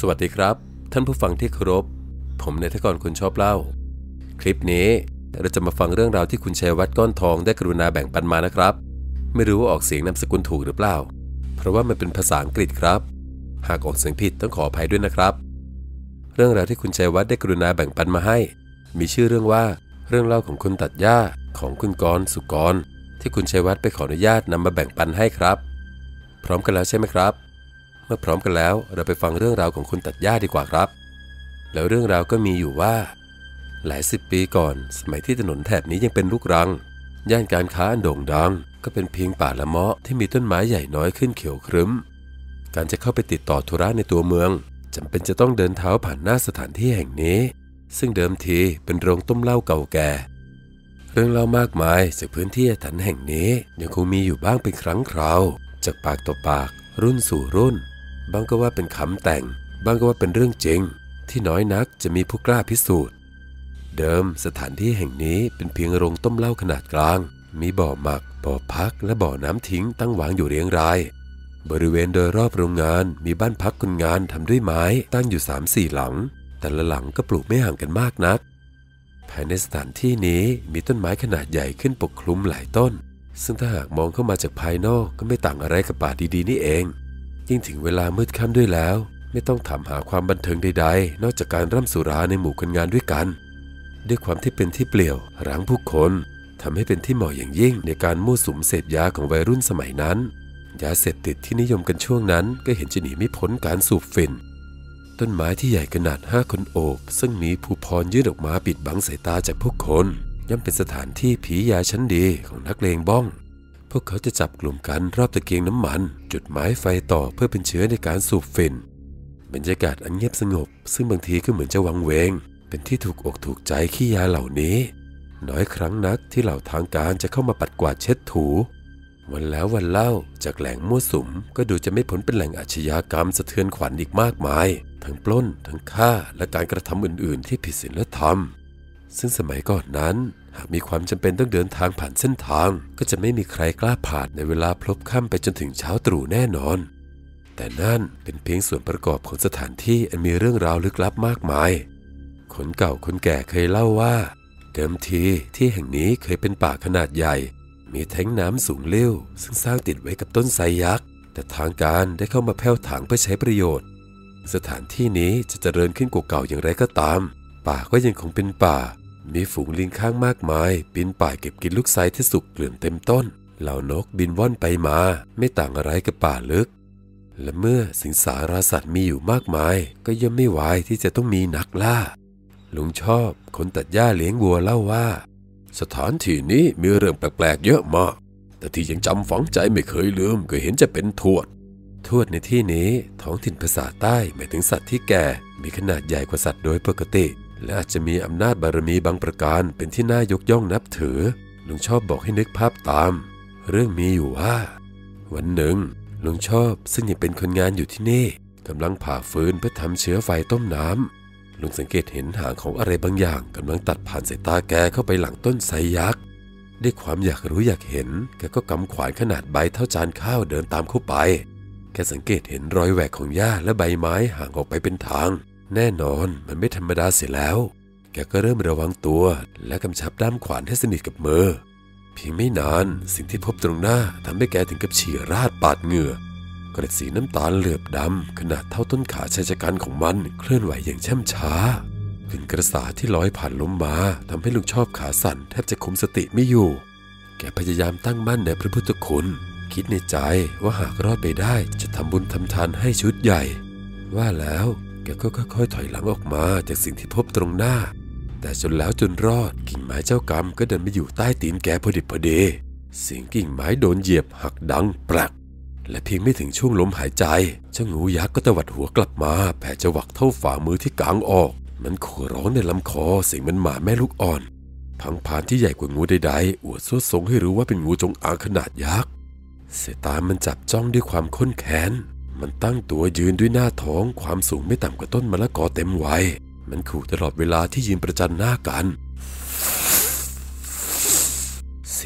สวัสดีครับ ท่านผู้ฟังที่เคารพ ผมนายทกรคุณชอบเล่า คลิปนี้เราจะมาฟังเรื่องราวที่คุณชัยวัฒน์ก้อนทองได้กรุณาแบ่งปันมานะครับ ไม่รู้ว่าออกเสียงนามสกุลถูกหรือเปล่า เพราะว่ามันเป็นภาษาอังกฤษครับ หากออกเสียงผิดต้องขออภัยด้วยนะครับ เรื่องราวที่คุณชัยวัฒน์ได้กรุณาแบ่งปันมาให้ มีชื่อเรื่องว่า เรื่องเล่าของคนตัดหญ้าของคุณกรสุกรที่คุณชัยวัฒน์ไปขออนุญาตนำมาแบ่งปันให้ครับ พร้อมกันแล้วใช่ไหมครับ เมื่อพร้อมกันแล้วเราไปฟังเรื่องราวของคนตัดหญ้าดีกว่าครับ แล้วเรื่องราวก็มีอยู่ว่า หลายสิบปีก่อน สมัยที่ถนนแถบนี้ยังเป็นลูกรัง ย่านการค้าอันโด่งดัง ก็เป็นเพียงป่าละเมาะที่มีต้นไม้ใหญ่น้อยขึ้นเขียวครึ้ม การจะเข้าไปติดต่อธุระในตัวเมืองจำเป็นจะต้องเดินเท้าผ่านหน้าสถานที่แห่งนี้ ซึ่งเดิมทีเป็นโรงต้มเหล้าเก่าแก่ เรื่องเล่ามากมายจากพื้นที่อาถรรพ์แห่งนี้ยังคงมีอยู่บ้างเป็นครั้งคราว จากปากต่อปากรุ่นสู่รุ่น บางก็ว่าเป็นคำแต่ง บางก็ว่าเป็นเรื่องจริง ที่น้อยนักจะมีผู้กล้าพิสูจน์ เดิมสถานที่แห่งนี้เป็นเพียงโรงต้มเหล้าขนาดกลาง มีบ่อหมัก บ่อพัก และบ่อน้ำทิ้งตั้งวางอยู่เรียงราย บริเวณโดยรอบโรงงานมีบ้านพักคนงานทำด้วยไม้ตั้งอยู่3ามสี่หลัง แต่ละหลังก็ปลูกไม่ห่างกันมากนัก ภายในสถานที่นี้มีต้นไม้ขนาดใหญ่ขึ้นปกคลุมหลายต้น ซึ่งถ้าหากมองเข้ามาจากภายนอกก็ไม่ต่างอะไรกับป่าดีๆนี่เอง ยิ่งถึงเวลามืดค่ำด้วยแล้ว ไม่ต้องถามหาความบันเทิงใดๆ นอกจากการร่ำสุราในหมู่คนงานด้วยกัน ด้วยความที่เป็นที่เปลี่ยวร้างผู้คนทำให้เป็นที่เหมาะอย่างยิ่งในการมั่วสุมเสพยาของวัยรุ่นสมัยนั้นยาเสพติดที่นิยมกันช่วงนั้นก็เห็นจะหนีไม่พ้นการสูบฝิ่นต้นไม้ที่ใหญ่ขนาดห้าคนโอบ ซึ่งมีภูพรยื่นออกมาปิดบังสายตาจากผู้คน ย่อมเป็นสถานที่ผียาชั้นดีของนักเลงบ้อง พวกเขาจะจับกลุ่มกันรอบตะเกียงน้ำมัน จุดไม้ไฟต่อเพื่อเป็นเชื้อในการสูบฝิ่นบรรยากาศอันเงียบสงบ ซึ่งบางทีก็เหมือนจะวังเวง เป็นที่ถูกอกถูกใจขี้ยาเหล่านี้ น้อยครั้งนักที่เหล่าทางการจะเข้ามาปัดกวาดเช็ดถู วันแล้ววันเล่าจากแหล่งมั่วสุม ก็ดูจะไม่พ้นเป็นแหล่งอาชญากรรมสะเทือนขวัญอีกมากมาย ทั้งปล้น ทั้งฆ่าและการกระทำอื่น ๆ ที่ผิดศีลธรรม ซึ่งสมัยก่อนนั้น หากมีความจำเป็นต้องเดินทางผ่านเส้นทาง ก็จะไม่มีใครกล้าผ่านในเวลาพลบค่ำไปจนถึงเช้าตรู่แน่นอน แต่นั่นเป็นเพียงส่วนประกอบของสถานที่อันมีเรื่องราวลึกลับมากมาย คนเก่าคนแก่เคยเล่าว่า เดิมทีที่แห่งนี้เคยเป็นป่าขนาดใหญ่ มีแท้งน้ำสูงเลี้ยวซึ่งสร้างติดไว้กับต้นไทรยักษ์ แต่ทางการได้เข้ามาแผ่วถางเพื่อใช้ประโยชน์ สถานที่นี้จะเจริญขึ้นกว่าเก่าอย่างไรก็ตามป่าก็ยังคงเป็นป่า มีฝูงลิงข้างมากมายปีนป่ายเก็บกินลูกไทรที่สุกเกลื่อนเต็มต้น เหล่านกบินว่อนไปมา ไม่ต่างอะไรกับป่าลึก และเมื่อสิงสารสัตว์มีอยู่มากมาย ก็ย่อมไม่ไหวที่จะต้องมีนักล่า ลุงชอบคนตัดหญ้าเลี้ยงวัวเล่าว่า สถานที่นี้มีเรื่องแปลกๆเยอะมาก แต่ที่ยังจำฝังใจไม่เคยลืมก็เห็นจะเป็นทวดทวดในที่นี้ท้องถิ่นภาษาใต้หมายถึงสัตว์ที่แก่มีขนาดใหญ่กว่าสัตว์โดยปกติ และอาจจะมีอำนาจบารมีบางประการเป็นที่น่ายกย่องนับถือ ลุงชอบบอกให้นึกภาพตาม เรื่องมีอยู่ว่า วันหนึ่ง ลุงชอบซึ่งยังเป็นคนงานอยู่ที่นี่กำลังผ่าฟืนเพื่อทำเชื้อไฟต้มน้ำลุงสังเกตเห็นหางของอะไรบางอย่างกำลังตัดผ่านสายตาแกเข้าไปหลังต้นไทรยักษ์ด้วยความอยากรู้อยากเห็นแกก็กำขวานขนาดใบเท่าจานข้าวเดินตามเข้าไปแกสังเกตเห็นรอยแหวกของหญ้าและใบไม้ห่างออกไปเป็นทาง แน่นอนมันไม่ธรรมดาเสียแล้ว แกก็เริ่มระวังตัวและกำชับด้ามขวานให้สนิทกับมือ เพียงไม่นานสิ่งที่พบตรงหน้าทำให้แกถึงกับฉี่ราดปาดเหงื่อกระสีน้ำตาลเหลือบดำขนาดเท่าต้นขาชายชะกันของมันเคลื่อนไหวอย่างช่ำช้าขึ้นกระสาที่ลอยผ่านลมมาทำให้ลุงชอบขาสั่นแทบจะคุมสติไม่อยู่ แกพยายามตั้งมั่นในพระพุทธคุณ คิดในใจว่าหากรอดไปได้จะทำบุญทำทานให้ชุดใหญ่ ว่าแล้ว แกก็ค่อยๆถอยหลังออกมาจากสิ่งที่พบตรงหน้า แต่จนแล้วจนรอดกิ่งไม้เจ้ากรรมก็เดินมาอยู่ใต้ตีนแกพอดิบพอดีเสียงกิ่งไม้โดนเหยียบหักดังแปลกและเพียงไม่ถึงช่วงลมหายใจเจ้างูยักษ์ก็ตวัดหัวกลับมาแผ่จะวักเท่าฝ่ามือที่กางออก มันขู่ร้องในลำคอเสียงมันหมาแม่ลูกอ่อนพังพานที่ใหญ่กว่างูใดๆ อวดสวดทรงให้รู้ว่าเป็นงูจงอางขนาดยักษ์สายตามันจับจ้องด้วยความข้นแค้น มันตั้งตัวยืนด้วยหน้าท้องความสูงไม่ต่ำกว่าต้นมะละกอเต็มวัย มันขู่ตลอดเวลาที่ยืนประจันหน้ากัน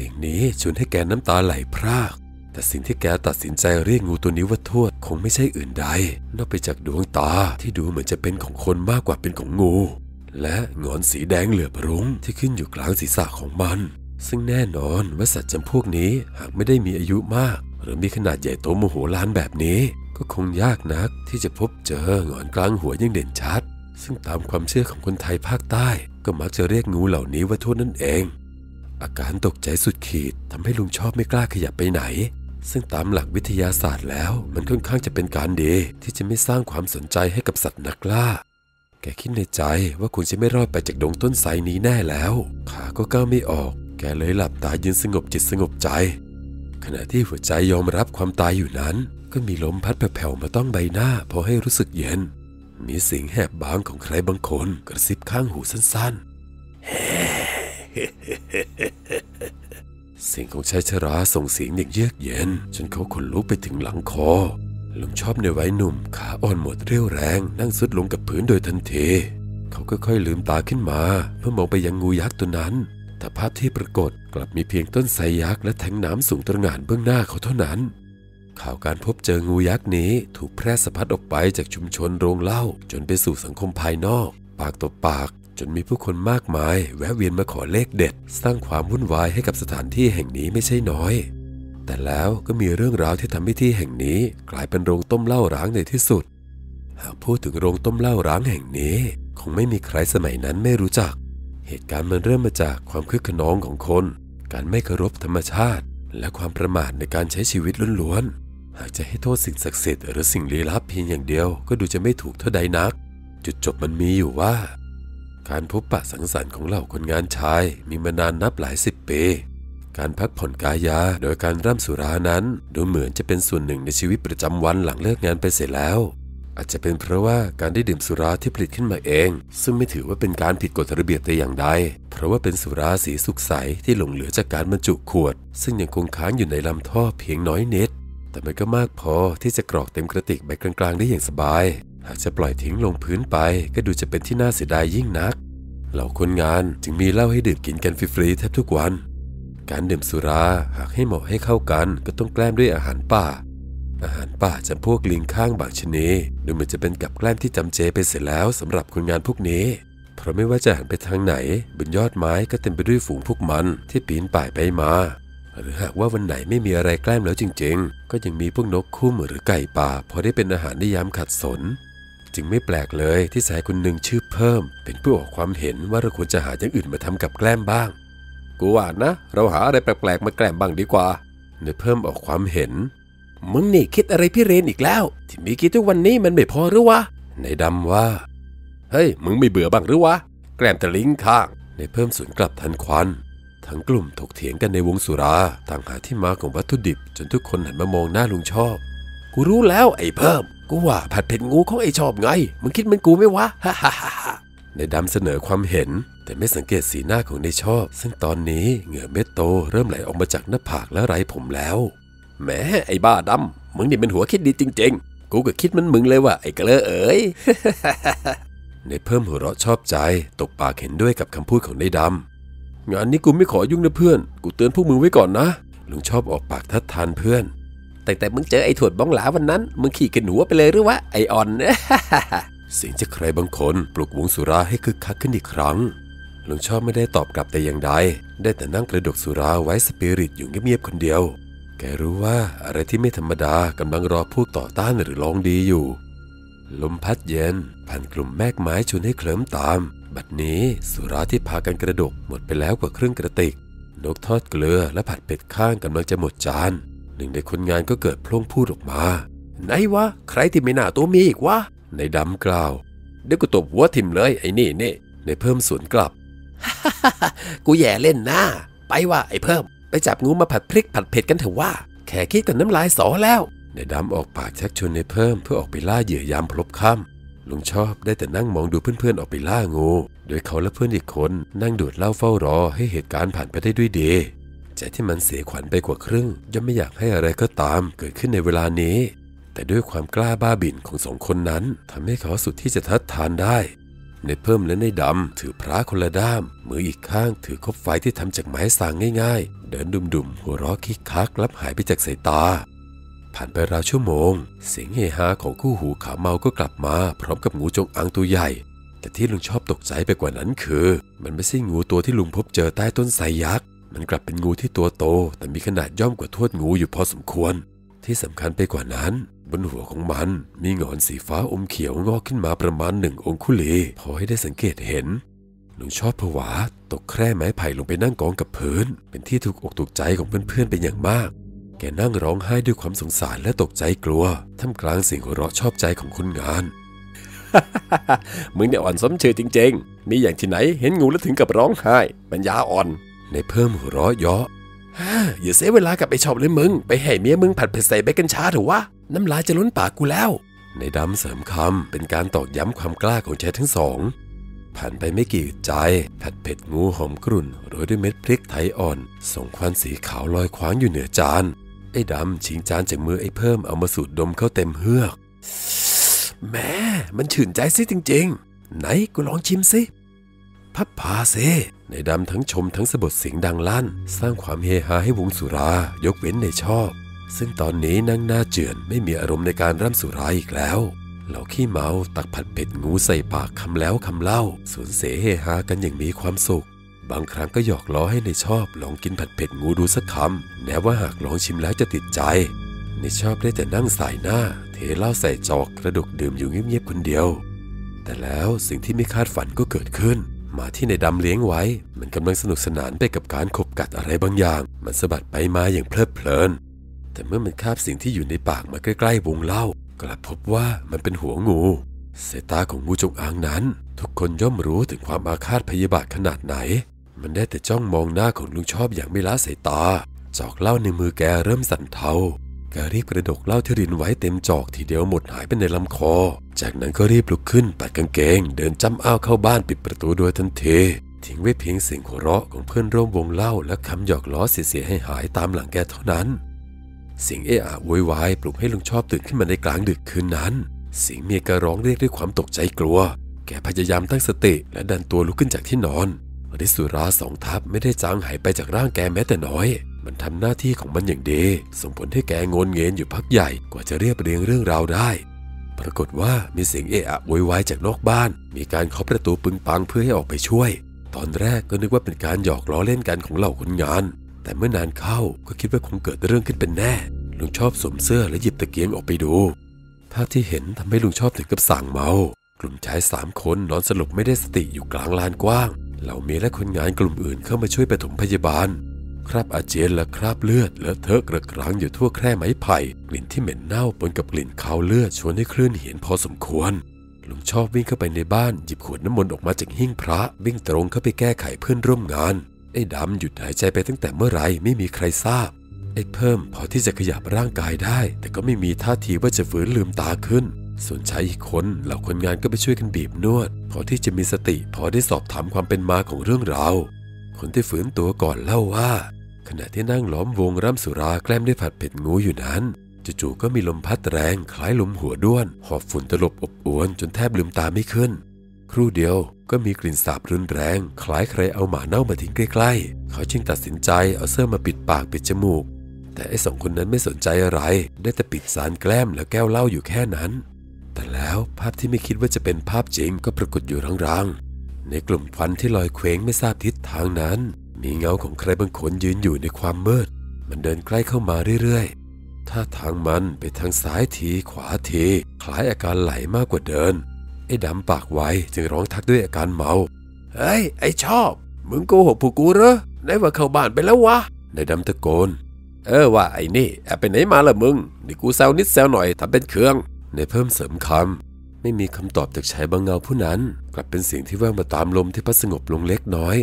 สียงนี้ชวนให้แกน้ำตาไหลพราก แต่สิ่งที่แกตัดสินใจเรียกงูตัวนี้ว่าทวดคงไม่ใช่อื่นใด นอกไปจากดวงตาที่ดูเหมือนจะเป็นของคนมากกว่าเป็นของงู และงอนสีแดงเหลือบรุ้งที่ขึ้นอยู่กลางศีรษะของมัน ซึ่งแน่นอนว่าสัตว์จำพวกนี้หากไม่ได้มีอายุมาก หรือมีขนาดใหญ่โตโมโหลานแบบนี้ ก็คงยากนักที่จะพบเจองอนกลางหัวยังเด่นชัด ซึ่งตามความเชื่อของคนไทยภาคใต้ ก็มักจะเรียกงูเหล่านี้ว่าทวดนั่นเอง อาการตกใจสุดขีดทำให้ลุงชอบไม่กล้าขยับไปไหน ซึ่งตามหลักวิทยาศาสตร์แล้ว มันค่อนข้างจะเป็นการดีที่จะไม่สร้างความสนใจให้กับสัตว์นักล่าแกคิดในใจว่าคงจะไม่รอดไปจากดงต้นไทรนี้แน่แล้ว ขาก็ก้าวไม่ออก แกเลยหลับตายืนสงบจิตสงบใจ ขณะที่หัวใจยอมรับความตายอยู่นั้น ก็มีลมพัดแผ่วๆมาต้องใบหน้าพอให้รู้สึกเย็น มีเสียงแหบบางของใครบางคนกระซิบข้างหูสั้นๆเสียงของชายชราส่งเสียงอย่างเยือกเย็น จนเขาขนลุกไปถึงหลังคอลุงชอบในวัยหนุ่มขาอ่อนหมดเรี่ยวแรงนั่งซุดลงกับพื้นโดยทันที เขาก็ค่อยลืมตาขึ้นมา เพื่อมองไปยังงูยักษ์ตัวนั้น แต่ภาพที่ปรากฏกลับมีเพียงต้นไทรยักษ์และแทงน้ำสูงตระหง่านเบื้องหน้าเขาเท่านั้น ข่าวการพบเจองูยักษ์นี้ถูกแพร่สะพัดออกไปจากชุมชนโรงเหล้าจนไปสู่สังคมภายนอก ปากต่อปาก จนมีผู้คนมากมาย แวะเวียนมาขอเลขเด็ด สร้างความวุ่นวายให้กับสถานที่แห่งนี้ไม่ใช่น้อย แต่แล้วก็มีเรื่องราวที่ทำให้ที่แห่งนี้ กลายเป็นโรงต้มเหล้าร้างในที่สุด หากพูดถึงโรงต้มเหล้าร้างแห่งนี้ คงไม่มีใครสมัยนั้นไม่รู้จัก เหตุการณ์มันเริ่มมาจากความคึกขนองของคน การไม่เคารพธรรมชาติ และความประมาทในการใช้ชีวิตล้วนๆ หากจะให้โทษสิ่งศักดิ์สิทธิ์หรือสิ่งลี้ลับเพียงอย่างเดียวก็ดูจะไม่ถูกเท่าใดนัก จุดจบมันมีอยู่ว่า การพบปะสังสรรค์ของเหล่าคนงานชายมีมานานนับหลายสิบปีการพักผ่อนกายาโดยการร่ำสุรานั้น ดูเหมือนจะเป็นส่วนหนึ่งในชีวิตประจำวันหลังเลิกงานไปเสร็จแล้ว อาจจะเป็นเพราะว่าการได้ดื่มสุราที่ผลิตขึ้นมาเอง ซึ่งไม่ถือว่าเป็นการผิดกฎระเบียบแต่อย่างใด เพราะว่าเป็นสุราสีสุกใสที่หลงเหลือจากการบรรจุขวด ซึ่งยังคงค้างอยู่ในลำท่อเพียงน้อยนิด แต่มันก็มากพอที่จะกรอกเต็มกระติกใบกลางๆ ได้อย่างสบาย หากจะปล่อยทิ้งลงพื้นไป ก็ดูจะเป็นที่น่าเสียดายยิ่งนัก เหล่าคนงานจึงมีเหล้าให้ดื่มกินกันฟรีๆแทบทุกวัน การดื่มสุราหากให้เหมาะให้เข้ากันก็ต้องแกล้มด้วยอาหารป่า อาหารป่าจำพวกลิงข้างบางชนิดดูเหมือนจะเป็นกับแกล้มที่จำเจไปเสร็จแล้วสำหรับคนงานพวกนี้เพราะไม่ว่าจะหันไปทางไหน บนยอดไม้ก็เต็มไปด้วยฝูงพวกมันที่ปีนป่ายไปมา หรือหากว่าวันไหนไม่มีอะไรแกล้มแล้วจริงๆ ก็ยังมีพวกนกคุ้มหรือไก่ป่า พอได้เป็นอาหารในยามขัดสน จึงไม่แปลกเลยที่ชายคนหนึ่งชื่อเพิ่ม เป็นผู้ออกความเห็นว่าเราควรจะหาอย่างอื่นมาทำกับแกล้มบ้าง กูว่านะ เราหาอะไรแปลกๆมาแกล้มบ้างดีกว่าในเพิ่มออกความเห็น มึงนี่คิดอะไรพี่เรนอีกแล้ว ที่มีคิดทุกวันนี้มันไม่พอหรือวะในดำว่า เฮ้ย มึงไม่เบื่อบ้างหรือวะ แกล้มตะลิงข้าง ในเพิ่มสวนกลับทันควัน ทั้งกลุ่มถกเถียงกันในวงสุราต่างหาที่มาของวัตถุดิบ จนทุกคนหันมามองหน้าลุงชอบ กูรู้แล้วไอ้เพิ่ม กูว่าผัดเผ็ดงูของไอ้ชอบไง มึงคิดเหมันกูไม่วะฮ่าฮ่าฮ่าในดำเสนอความเห็น แต่ไม่สังเกตสีหน้าของในชอบ ซึ่งตอนนี้เหงื่อเม็ดโตเริ่มไหลออกมาจากหน้าผากและไรผมแล้วแหมไอ้บ้าดำมึงนี่เป็นหัวคิดดีจริง ๆ กูก็คิดเหมันมึงเลยว่าไอ้กระเลอเอ๋ยในเพิ่มหัวเราะชอบใจ ตกปากเห็นด้วยกับคำพูดของในดำ งานนี้กูไม่ขอยุ่งนะเพื่อน กูเตือนพวกมึงไว้ก่อนนะ ลุงชอบออกปากทัดทานเพื่อน แต่แต่มึงเจอไอ้ถวดบ้องหลาวันนั้น มึงขี่กันหัวไปเลยหรือวะไอออน เสียงจากใครบางคนปลุกวงสุราให้คึกคักขึ้นอีกครั้ง ลุงชอบไม่ได้ตอบกลับแต่อย่างใด ได้แต่นั่งกระดกสุราไว้สปิริตอยู่เงียบๆคนเดียว แกรู้ว่าอะไรที่ไม่ธรรมดากำลังรอผู้ต่อต้านหรือลองดีอยู่ ลมพัดเย็นผ่านกลุ่มแมกไม้ชวนให้เคลิ้มตาม บัดนี้สุราที่พากันกระดกหมดไปแล้วกว่าครึ่งกระติก นกทอดเกลือและผัดเป็ดข้างกำลังจะหมดจาน หนึ่งในคนงานก็เกิดพล่งพูดออกมา ไหนวะ ใครที่ไม่น่าตัวมีอีกวะ ในดำกล่าว เดี๋ยวกูตบหัวทิมเลยไอ้นี่นี่ในเพิ่มสวนกลับ กูแย่เล่นน้าไปว่าไอ้เพิ่ม ไปจับงูมาผัดพริกผัดเผ็ดกันเถอะว่า แค่คิดกับน้ำลายสอแล้ว ในดำออกปากชักชวนในเพิ่มเพื่อออกไปล่าเหยื่อยามพลบค่ำลุงชอบได้แต่นั่งมองดูเพื่อนๆออกไปล่างู โดยเขาและเพื่อนอีกคนนั่งดูดเหล้าเฝ้ารอให้เหตุการณ์ผ่านไปได้ด้วยดีใจที่มันเสียขวัญไปกว่าครึ่งย่อมไม่อยากให้อะไรก็ตามเกิดขึ้นในเวลานี้ แต่ด้วยความกล้าบ้าบิ่นของสองคนนั้นทำให้เขาสุดที่จะทัดทานได้ ในเพิ่มและในดำถือพระคนละด้าม มืออีกข้างถือคบไฟที่ทำจากไม้สางง่าย ๆ เดินดุมๆหัวเราะคิกคักลับหายไปจากสายตา ผ่านไปราวชั่วโมง เสียงเฮฮาของคู่หูขาเมาก็กลับมา พร้อมกับงูจงอางตัวใหญ่ แต่ที่ลุงชอบตกใจไปกว่านั้นคือ มันไม่ใช่งูตัวที่ลุงพบเจอใต้ต้นไทรยักษ์มันกลับเป็นงูที่ตัวโต แต่มีขนาดย่อมกว่าทวดงูอยู่พอสมควร ที่สำคัญไปกว่านั้น บนหัวของมันมีหงอนสีฟ้าอมเขียวงอกขึ้นมาประมาณหนึ่งองคุลีพอให้ได้สังเกตเห็นลุงชอบผวา ตกแคร่ไม้ไผ่ลงไปนั่งกองกับพื้น เป็นที่ถูกอกถูกใจของเพื่อนๆเป็นอย่างมาก แกนั่งร้องไห้ด้วยความสงสารและตกใจกลัว ท่ามกลางเสียงหัวเราะชอบใจของคนงาน มึงเนี่ยอ่อนสมชื่อจริงๆ มีอย่างที่ไหนเห็นงูแล้วถึงกับร้องไห้ปัญญาอ่อน ในเพิ่มหัวเราะเยาะอย่าเสียเวลากับไอชอบเลยมึง ไปให้เมียมึงผัดเผ็ดใส่เบคกันชาเถอะวะ น้ำลายจะล้นปากกูแล้ว ในดำเสริมคำเป็นการตอกย้ำความกล้าของชายทั้งสอง ผ่านไปไม่กี่อึดใจ ผัดเผ็ดงูหอมกรุ่นโรยด้วยเม็ดพริกไทยอ่อน ส่งควันสีขาวลอยคว้างอยู่เหนือจาน ไอ้ดำชิงจานจากมือไอ้เพิ่มเอามาสูดดมเข้าเต็มเฮือกแม่มันชื่นใจสิจริง ๆ ไหนกูลองชิมสิพับพาเซในดำทั้งชมทั้งสะบดเสียงดังลั่น สร้างความเฮฮาให้วงสุรายกเว้นในชอบ ซึ่งตอนนี้นั่งหน้าเจือนไม่มีอารมณ์ในการร่ำสุราอีกแล้วเหล่าขี้เมาตักผัดเผ็ดงูใส่ปากคำแล้วคำเล่าสวนเสเฮฮากันอย่างมีความสุข บางครั้งก็หยอกล้อให้ในชอบลองกินผัดเผ็ดงูดูสักคำแม้ว่าหากลองชิมแล้วจะติดใจ ในชอบได้แต่นั่งสายหน้า เทเหล้าใส่จอกกระดกดื่มอยู่เงียบๆคนเดียว แต่แล้วสิ่งที่ไม่คาดฝันก็เกิดขึ้นหมาที่ในดำเลี้ยงไว้ มันกำลังสนุกสนานไปกับการขบกัดอะไรบางอย่าง มันสะบัดไปมาอย่างเพลิดเพลิน แต่เมื่อมันคาบสิ่งที่อยู่ในปากมาใกล้ๆวงเล่ากลับพบว่ามันเป็นหัวงูสายตาของงูจงอางนั้น ทุกคนย่อมรู้ถึงความอาฆาตพยาบาทขนาดไหน มันได้แต่จ้องมองหน้าของลุงชอบอย่างไม่ละสายตา จอกเหล้าในมือแกเริ่มสั่นเทาแกรีบกระดกเหล้าที่รินไว้เต็มจอกทีเดียวหมดหายไปในลำคอ จากนั้นก็รีบลุกขึ้นปัดกางเกง เดินจ้ำอ้าวเข้าบ้านปิดประตูโดยทันทีทิ้งไว้เพียงเสียงหัวเราะของเพื่อนร่วมวงเล่าและคำหยอกล้อเสียให้หายตามหลังแกเท่านั้น เสียงเอะอะโวยวายปลุกให้ลุงชอบตื่นขึ้นมาในกลางดึกคืนนั้น เสียงเมียแกร้องเรียกด้วยความตกใจกลัว แกพยายามตั้งสติและดันตัวลุกขึ้นจากที่นอน ฤทธิ์สุราสองทับไม่ได้จางหายไปจากร่างแกแม้แต่น้อย มันทำหน้าที่ของมันอย่างดี ส่งผลให้แกงนเงินอยู่พักใหญ่กว่าจะเรียบเรียงเรื่องราวได้ ปรากฏว่ามีเสียงเอะอะโวยวายจากนอกบ้าน มีการเคาะประตูปึงปังเพื่อให้ออกไปช่วย ตอนแรกก็นึกว่าเป็นการหยอกล้อเล่นกันของเหล่าคนงาน แต่เมื่อนานเข้าก็คิดว่าคงเกิดเรื่องขึ้นเป็นแน่ ลุงชอบสวมเสื้อและหยิบตะเกียงออกไปดูภาพที่เห็นทำให้ลุงชอบถึงกับสั่งเมา กลุ่มชายสามคนนอนสลบไม่ได้สติอยู่กลางลานกว้าง เหล่าเมียและคนงานกลุ่มอื่นเข้ามาช่วยปฐมพยาบาล คราบอาเจียนและคราบเลือดเลอะเทอะกระกรังอยู่ทั่วแคร่ไม้ไผ่ กลิ่นที่เหม็นเน่าปนกับกลิ่นคาวเลือดชวนให้คลื่นเหียนพอสมควรลุงชอบวิ่งเข้าไปในบ้านหยิบขวดน้ำมนต์ออกมาจากหิ้งพระ วิ่งตรงเข้าไปแก้ไขเพื่อนร่วมงาน ไอ้ดำหยุดหายใจไปตั้งแต่เมื่อไรไม่มีใครทราบ ไอ้เพิ่มพอที่จะขยับร่างกายได้ แต่ก็ไม่มีท่าทีว่าจะฝืนลืมตาขึ้น ส่วนชายอีกคนเหล่าคนงานก็ไปช่วยกันบีบนวด พอที่จะมีสติพอได้สอบถามความเป็นมาของเรื่องราวคนที่ฝืนตัวก่อนเล่าว่า ขณะที่นั่งล้อมวงร่ำสุราแกล้มด้วยผัดเผ็ดงูอยู่นั้นจู่ๆก็มีลมพัดแรงคล้ายลมหัวด้วน หอบฝุ่นตลบอบอวนจนแทบลืมตาไม่ขึ้น ครู่เดียวก็มีกลิ่นสาบรุนแรง คล้ายใครเอาหมาเน่ามาทิ้งใกล้ๆ เขาจึงตัดสินใจเอาเสื้อมาปิดปากปิดจมูก แต่ไอ้สองคนนั้นไม่สนใจอะไร ได้แต่ปิดสารแกล้มและแก้วเหล้าอยู่แค่นั้น แต่แล้วภาพที่ไม่คิดว่าจะเป็นภาพจริงก็ปรากฏอยู่รางๆ ในกลุ่มควันที่ลอยเคว้งไม่ทราบทิศทางนั้น มีเงาของใครบางคนยืนอยู่ในความมืด มันเดินใกล้เข้ามาเรื่อยๆ ท่าทางมันไปทางซ้ายทีขวาทีคล้ายอาการไหลมากกว่าเดิน ไอ้ดำปากไวจึงร้องทักด้วยอาการเมา เฮ้ย ไอ้ชอบ มึงโกหกพวกกูเหรอไหนว่าเข้าบ้านไปแล้ววะในดำตะโกน เออว่าไอ้นี่แอบไปไหนมาล่ะมึง นี่กูแซวนิดแซวหน่อยทำเป็นเครื่อง ในเพิ่มเสริมคำไม่มีคำตอบจากชายบางเงาผู้นั้น กลับเป็นเสียงที่แว่วมาตามลมที่พัดสงบลงเล็กน้อย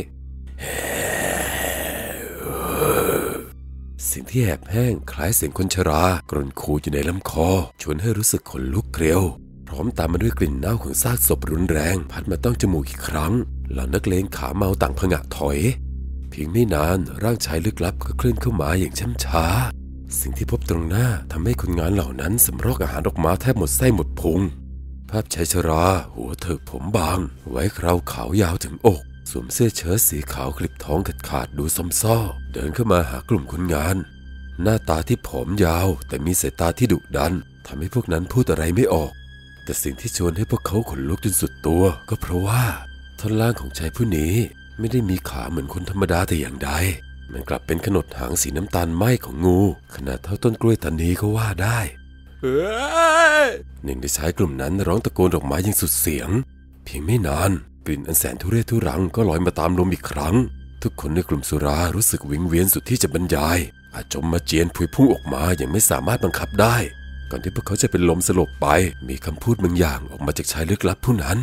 เสียงที่แหบแห้งคล้ายเสียงคนชรากรนคูอยู่ในลำคอ ชวนให้รู้สึกขนลุกเกลียว พร้อมตามมาด้วยกลิ่นเน่าของซากศพรุนแรง พัดมาต้องจมูกอีกครั้ง เหล่านักเลงขาเมาต่างผงะถอย เพียงไม่นานร่างชายลึกลับก็เคลื่อนเข้ามาอย่างช้ำช้า สิ่งที่พบตรงหน้าทำให้คนงานเหล่านั้นสำรอกอาหารออกมาแทบหมดไส้หมดพุง ภาพชายชรา หัวเถิกผมบาง ไว้คราวขาวยาวถึงอก สวมเสื้อเชิ้ตสีขาวคลิปท้องขาดขาดดูซ้ำซ้อ เดินเข้ามาหากลุ่มคนงาน หน้าตาที่ผอมยาว แต่มีสายตาที่ดุดันทำให้พวกนั้นพูดอะไรไม่ออก แต่สิ่งที่ชวนให้พวกเขาขนลุกจนสุดตัว ก็เพราะว่าท่อนล่างของชายผู้นี้ไม่ได้มีขาเหมือนคนธรรมดาแต่อย่างใด มันกลับเป็นขนดหางสีน้ำตาลไหมของงู ขนาดเท่าต้นกล้วยตานีก็ว่าได้เฮ้ยหนึ่งในชายกลุ่มนั้นร้องตะโกนออกมาอย่างสุดเสียง เพียงไม่นานกลิ่นอันแสนทุเรศทุรังก็ลอยมาตามลมอีกครั้ง ทุกคนในกลุ่มสุรารู้สึกวิงเวียนสุดที่จะบรรยาย อาจจมมาเจียนผุยพุ่งออกมาอย่างไม่สามารถบังคับได้ ก่อนที่พวกเขาจะเป็นลมสลบไป มีคำพูดบางอย่างออกมาจากชายลึกลับผู้นั้น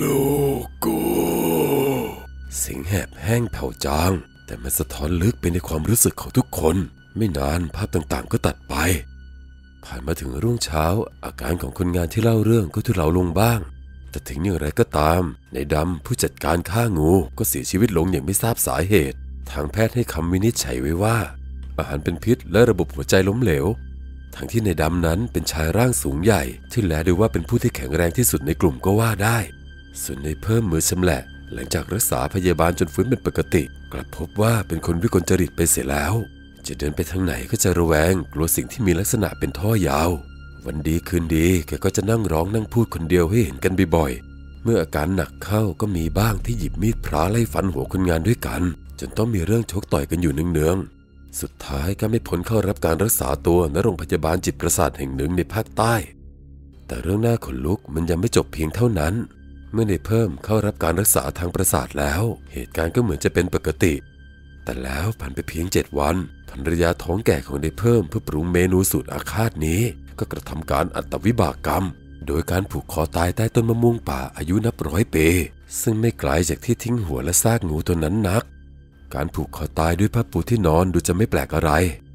ลูกกูเสียงแหบแห้งแผ่วจาง แต่มันสะท้อนลึกไปในความรู้สึกของทุกคน ไม่นานภาพต่างๆ ก็ตัดไป ผ่านมาถึงรุ่งเช้า อาการของคนงานที่เล่าเรื่องก็ทุเลาลงบ้าง แต่ถึงอย่างไรก็ตาม ในดำผู้จัดการฆ่างูก็เสียชีวิตลงอย่างไม่ทราบสาเหตุ ทางแพทย์ให้คำวินิจฉัยไว้ว่า อาหารเป็นพิษและระบบหัวใจล้มเหลวทั้งที่ในดำนั้นเป็นชายร่างสูงใหญ่ ที่แลดูว่าเป็นผู้ที่แข็งแรงที่สุดในกลุ่มก็ว่าได้ ส่วนในเพิ่มมือชำแหละ หลังจากรักษาพยาบาลจนฟื้นเป็นปกติ กลับพบว่าเป็นคนวิกลจริตไปเสียแล้ว จะเดินไปทางไหนก็จะระแวงกลัวสิ่งที่มีลักษณะเป็นท่อยาว วันดีคืนดีแกก็จะนั่งร้องนั่งพูดคนเดียวให้เห็นกันบ่อยๆ เมื่ออาการหนักเข้าก็มีบ้างที่หยิบมีดพระไล่ฟันหัวคนงานด้วยกัน จนต้องมีเรื่องชกต่อยกันอยู่เนืองๆ สุดท้ายก็ไม่พ้นเข้ารับการรักษาตัวณโรงพยาบาลจิตประสาทแห่งหนึ่งในภาคใต้ แต่เรื่องน่าขนลุกมันยังไม่จบเพียงเท่านั้น เมื่อในเพิ่มเข้ารับการรักษาทางประสาทแล้ว เหตุการณ์ก็เหมือนจะเป็นปกติ แต่แล้วผ่านไปเพียงเจ็ดวันภรรยาท้องแก่ของในเพิ่มเพื่อปรุงเมนูสูตรอาฆาตนี้ ก็กระทำการอัตวิบากกรรม โดยการผูกคอตายใต้ต้นมะม่วงป่าอายุนับร้อยปีซึ่งไม่ไกลจากที่ทิ้งหัวและซากงูตัวนั้นนัก การผูกคอตายด้วยผ้าปูที่นอนดูจะไม่แปลกอะไร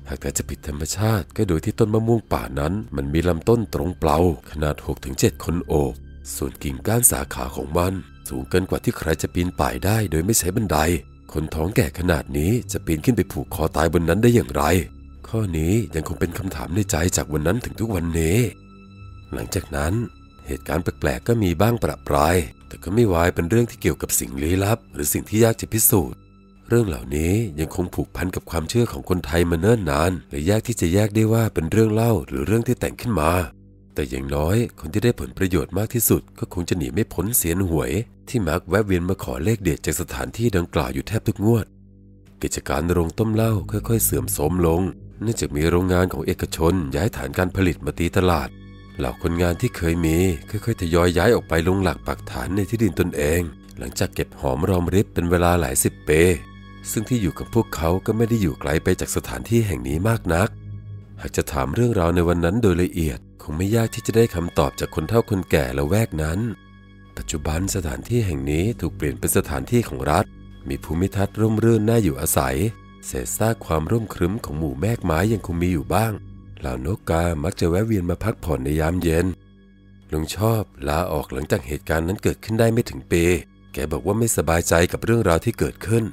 หากแต่จะผิดธรรมชาติก็โดยที่ต้นมะม่วงป่านั้น มันมีลำต้นตรงเปล่าขนาด 6-7 คนโอบ ส่วนกิ่งก้านสาขาของมันสูงเกินกว่าที่ใครจะปีนป่ายได้โดยไม่ใช้บันได คนท้องแก่ขนาดนี้จะปีนขึ้นไปผูกคอตายบนนั้นได้อย่างไร ข้อนี้ยังคงเป็นคำถามในใจจากวันนั้นถึงทุกวันนี้ หลังจากนั้นเหตุการณ์แปลกๆก็มีบ้างประปราย แต่ก็ไม่วายเป็นเรื่องที่เกี่ยวกับสิ่งลี้ลับ หรือสิ่งที่ยากจะพิสูจน์ เรื่องเหล่านี้ยังคงผูกพันกับความเชื่อของคนไทยมาเนิ่นนานและยากที่จะแยกได้ว่าเป็นเรื่องเล่าหรือเรื่องที่แต่งขึ้นมา แต่อย่างน้อยคนที่ได้ผลประโยชน์มากที่สุด ก็คงจะหนีไม่พ้นเสียนหวย ที่มักแวะเวียนมาขอเลขเด็ดจากสถานที่ดังกล่าวอยู่แทบทุกงวด กิจการโรงต้มเหล้าค่อยๆ เสื่อมโทรมลง เนื่องจากมีโรงงานของเอกชนย้ายฐานการผลิตมาตีตลาด เหล่าคนงานที่เคยมีค่อยๆทยอยย้ายออกไปลงหลักปักฐานในที่ดินตนเอง หลังจากเก็บหอมรอมริบเป็นเวลาหลายสิบปีซึ่งที่อยู่กับพวกเขาก็ไม่ได้อยู่ไกลไปจากสถานที่แห่งนี้มากนัก หากจะถามเรื่องราวในวันนั้นโดยละเอียดคงไม่ยากที่จะได้คำตอบจากคนเฒ่าคนแก่ละแวกนั้น ปัจจุบันสถานที่แห่งนี้ถูกเปลี่ยนเป็นสถานที่ของรัฐ มีภูมิทัศน์ร่มรื่นน่าอยู่อาศัย เศษซากความร่มครึ้มของหมู่แมกไม้ยังคงมีอยู่บ้าง เหล่านกกา มักจะแวะเวียนมาพักผ่อนในยามเย็นลุงชอบลาออกหลังจากเหตุการณ์นั้นเกิดขึ้นได้ไม่ถึงปี แกบอกว่าไม่สบายใจกับเรื่องราวที่เกิดขึ้น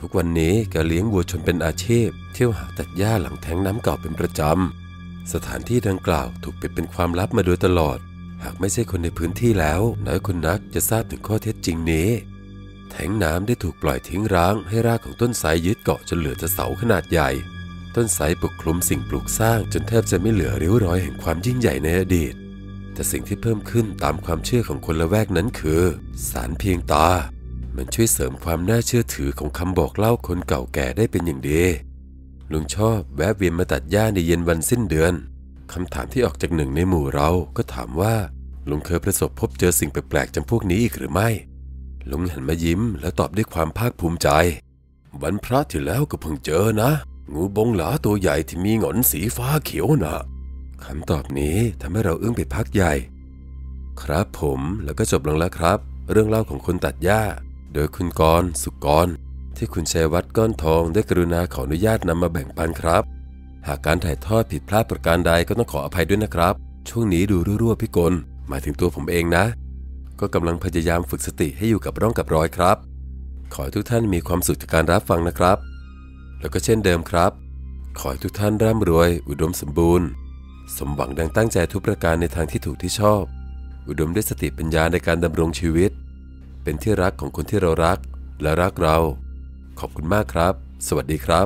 ทุกวันนี้แกเลี้ยงวัวชนเป็นอาชีพ เที่ยวหาตัดหญ้าหลังแทงน้ำเก่าเป็นประจำ สถานที่ดังกล่าวถูกปิดเป็นความลับมาโดยตลอด หากไม่ใช่คนในพื้นที่แล้วน้อยคนนักจะทราบถึงข้อเท็จจริงนี้ แทงน้ำได้ถูกปล่อยทิ้งร้าง ให้รากของต้นไทรยึดเกาะจนเหลือแต่เสาขนาดใหญ่ ต้นไทรปกคลุมสิ่งปลูกสร้างจนแทบจะไม่เหลือริ้วรอยแห่งความยิ่งใหญ่ในอดีต แต่สิ่งที่เพิ่มขึ้นตามความเชื่อของคนละแวกนั้นคือ สารเพียงตา มันช่วยเสริมความน่าเชื่อถือของคำบอกเล่าคนเก่าแก่ได้เป็นอย่างดี ลุงชอบแวะเวียนมาตัดหญ้าในเย็นวันสิ้นเดือนคำถามที่ออกจากหนึ่งในหมู่เราก็ถามว่า ลุงเคยประสบพบเจอสิ่งแปลกๆจำพวกนี้อีกหรือไม่ ลุงหันมายิ้มแล้วตอบด้วยความภาคภูมิใจ วันพระที่แล้วก็เพิ่งเจอนะ งูบงหลาตัวใหญ่ที่มีหงอนสีฟ้าเขียวนะคำตอบนี้ทำให้เราอึ้งไปพักใหญ่ ครับผมแล้วก็จบลงแล้วครับ เรื่องเล่าของคนตัดหญ้า โดยคุณกรสุกร ที่คุณชัยวัฒน์ก้อนทองได้กรุณาขออนุญาตนำมาแบ่งปันครับ หากการถ่ายทอดผิดพลาดประการใดก็ต้องขออภัยด้วยนะครับ ช่วงนี้ดูรั่วๆพี่กลหมายถึงตัวผมเองนะ ก็กำลังพยายามฝึกสติให้อยู่กับร่องกับรอยครับ ขอให้ทุกท่านมีความสุขจากการรับฟังนะครับ แล้วก็เช่นเดิมครับ ขอให้ทุกท่านร่ำรวย อุดมสมบูรณ์ สมหวังดังตั้งใจทุกประการในทางที่ถูกที่ชอบ อุดมด้วยสติปัญญาในการดำรงชีวิต เป็นที่รักของคนที่เรารักและรักเรา ขอบคุณมากครับ สวัสดีครับ